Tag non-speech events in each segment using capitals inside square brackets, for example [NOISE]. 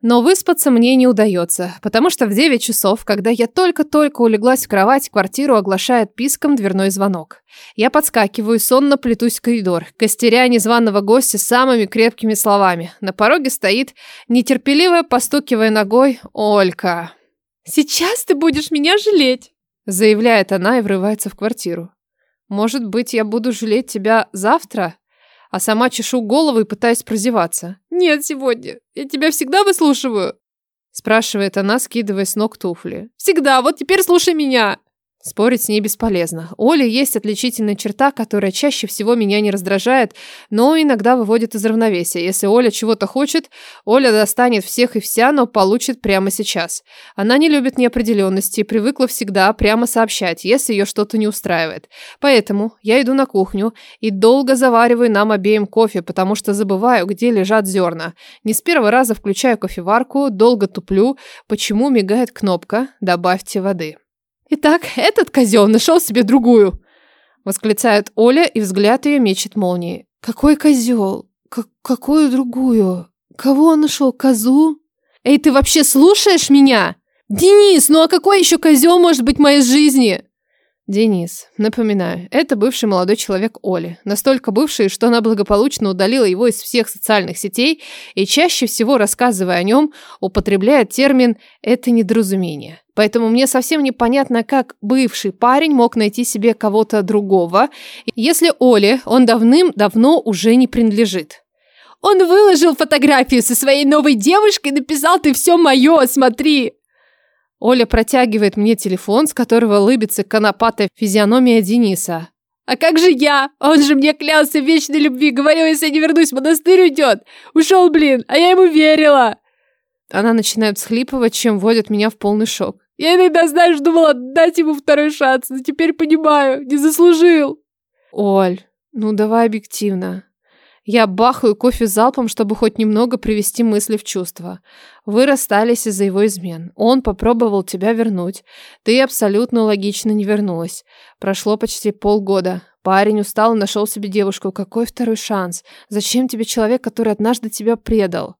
Но выспаться мне не удается, потому что в 9 часов, когда я только-только улеглась в кровать, квартиру оглашает писком дверной звонок. Я подскакиваю, сонно плетусь в коридор, костеря незваного гостя самыми крепкими словами. На пороге стоит, нетерпеливо постукивая ногой, Олька. «Сейчас ты будешь меня жалеть!» заявляет она и врывается в квартиру. «Может быть, я буду жалеть тебя завтра?» А сама чешу голову и пытаюсь прозеваться. «Нет, сегодня. Я тебя всегда выслушиваю», спрашивает она, скидывая с ног туфли. «Всегда. Вот теперь слушай меня». Спорить с ней бесполезно. Оля есть отличительная черта, которая чаще всего меня не раздражает, но иногда выводит из равновесия. Если Оля чего-то хочет, Оля достанет всех и вся, но получит прямо сейчас. Она не любит неопределенности и привыкла всегда прямо сообщать, если ее что-то не устраивает. Поэтому я иду на кухню и долго завариваю нам обеим кофе, потому что забываю, где лежат зерна. Не с первого раза включаю кофеварку, долго туплю, почему мигает кнопка «Добавьте воды». «Итак, этот козел нашел себе другую!» Восклицает Оля, и взгляд ее мечет молнией. «Какой козел? К какую другую? Кого он нашел? Козу? Эй, ты вообще слушаешь меня? Денис, ну а какой еще козел может быть в моей жизни?» Денис, напоминаю, это бывший молодой человек Оли. Настолько бывший, что она благополучно удалила его из всех социальных сетей и чаще всего, рассказывая о нем, употребляет термин «это недоразумение». Поэтому мне совсем непонятно, как бывший парень мог найти себе кого-то другого, если Оле он давным-давно уже не принадлежит. Он выложил фотографию со своей новой девушкой и написал «Ты все мое, смотри!» Оля протягивает мне телефон, с которого лыбится конопатая физиономия Дениса. «А как же я? Он же мне клялся в вечной любви, говорил, если я не вернусь, монастырь уйдет! Ушел, блин, а я ему верила!» Она начинает всхлипывать, чем вводит меня в полный шок. «Я иногда, знаешь, думала дать ему второй шанс, но теперь понимаю, не заслужил!» «Оль, ну давай объективно. Я бахаю кофе залпом, чтобы хоть немного привести мысли в чувство. Вы расстались из-за его измен. Он попробовал тебя вернуть. Ты абсолютно логично не вернулась. Прошло почти полгода. Парень устал и нашел себе девушку. Какой второй шанс? Зачем тебе человек, который однажды тебя предал?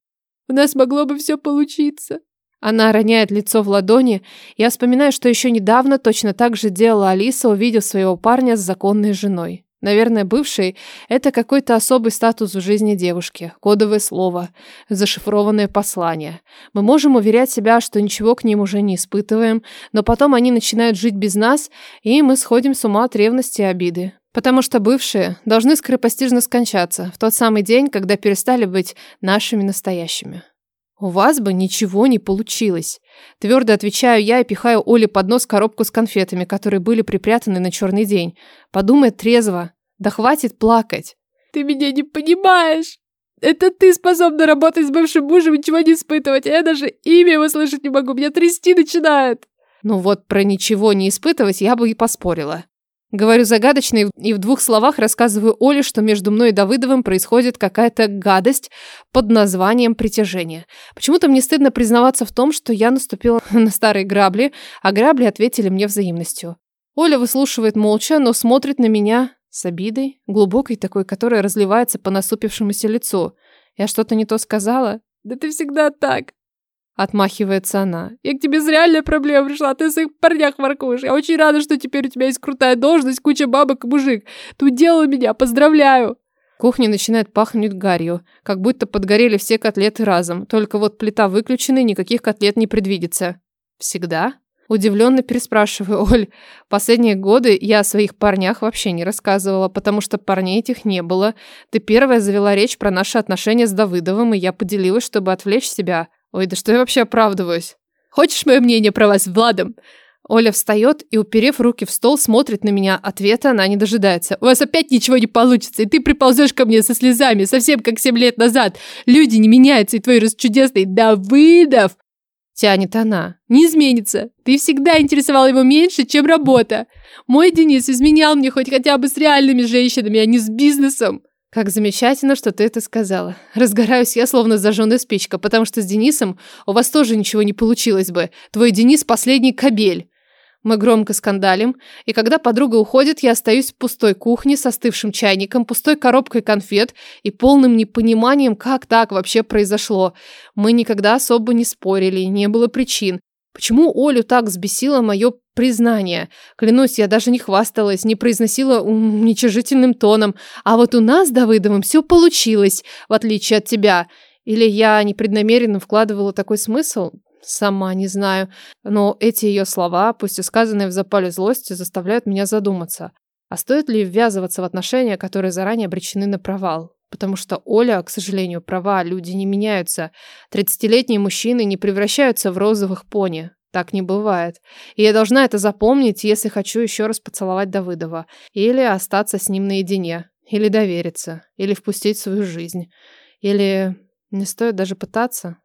У нас могло бы все получиться. Она роняет лицо в ладони. Я вспоминаю, что еще недавно точно так же делала Алиса, увидев своего парня с законной женой. Наверное, бывший – это какой-то особый статус в жизни девушки, кодовое слово, зашифрованное послание. Мы можем уверять себя, что ничего к ним уже не испытываем, но потом они начинают жить без нас, и мы сходим с ума от ревности и обиды. Потому что бывшие должны скоропостижно скончаться в тот самый день, когда перестали быть нашими настоящими. «У вас бы ничего не получилось», – твердо отвечаю я и пихаю Оле под нос коробку с конфетами, которые были припрятаны на черный день. Подумай трезво. Да хватит плакать. «Ты меня не понимаешь!» Это ты способна работать с бывшим мужем и ничего не испытывать, а я даже имя его слышать не могу, меня трясти начинает. Ну вот про ничего не испытывать я бы и поспорила. Говорю загадочно и в двух словах рассказываю Оле, что между мной и Давыдовым происходит какая-то гадость под названием притяжение. Почему-то мне стыдно признаваться в том, что я наступила [LAUGHS] на старые грабли, а грабли ответили мне взаимностью. Оля выслушивает молча, но смотрит на меня с обидой, глубокой такой, которая разливается по насупившемуся лицу. Я что-то не то сказала? Да ты всегда так. Отмахивается она. Я к тебе с реальной проблемой пришла, ты в своих парнях воркуешь. Я очень рада, что теперь у тебя есть крутая должность, куча бабок и мужик. Ты уделала меня, поздравляю. Кухня начинает пахнуть гарью, как будто подгорели все котлеты разом. Только вот плита выключена и никаких котлет не предвидится. Всегда? Удивленно переспрашиваю, Оль. Последние годы я о своих парнях вообще не рассказывала, потому что парней этих не было. Ты первая завела речь про наши отношения с Давыдовым, и я поделилась, чтобы отвлечь себя. Ой, да что я вообще оправдываюсь? Хочешь мое мнение про вас с Владом? Оля встает и, уперев руки в стол, смотрит на меня. Ответа она не дожидается. «У вас опять ничего не получится, и ты приползешь ко мне со слезами, совсем как семь лет назад. Люди не меняются, и твой расчудесный Давыдов...» Тянет она. «Не изменится. Ты всегда интересовал его меньше, чем работа. Мой Денис изменял мне хоть хотя бы с реальными женщинами, а не с бизнесом. Как замечательно, что ты это сказала. Разгораюсь я, словно зажженная спичка, потому что с Денисом у вас тоже ничего не получилось бы. Твой Денис – последний кобель. Мы громко скандалим, и когда подруга уходит, я остаюсь в пустой кухне с остывшим чайником, пустой коробкой конфет и полным непониманием, как так вообще произошло. Мы никогда особо не спорили, не было причин. Почему Олю так взбесило мое признание? Клянусь, я даже не хвасталась, не произносила уничижительным тоном. А вот у нас с Давыдовым все получилось, в отличие от тебя. Или я непреднамеренно вкладывала такой смысл? Сама не знаю. Но эти ее слова, пусть и сказанные в запале злости, заставляют меня задуматься. А стоит ли ввязываться в отношения, которые заранее обречены на провал? Потому что Оля, к сожалению, права, люди не меняются. Тридцатилетние мужчины не превращаются в розовых пони. Так не бывает. И я должна это запомнить, если хочу еще раз поцеловать Давыдова. Или остаться с ним наедине. Или довериться. Или впустить в свою жизнь. Или не стоит даже пытаться.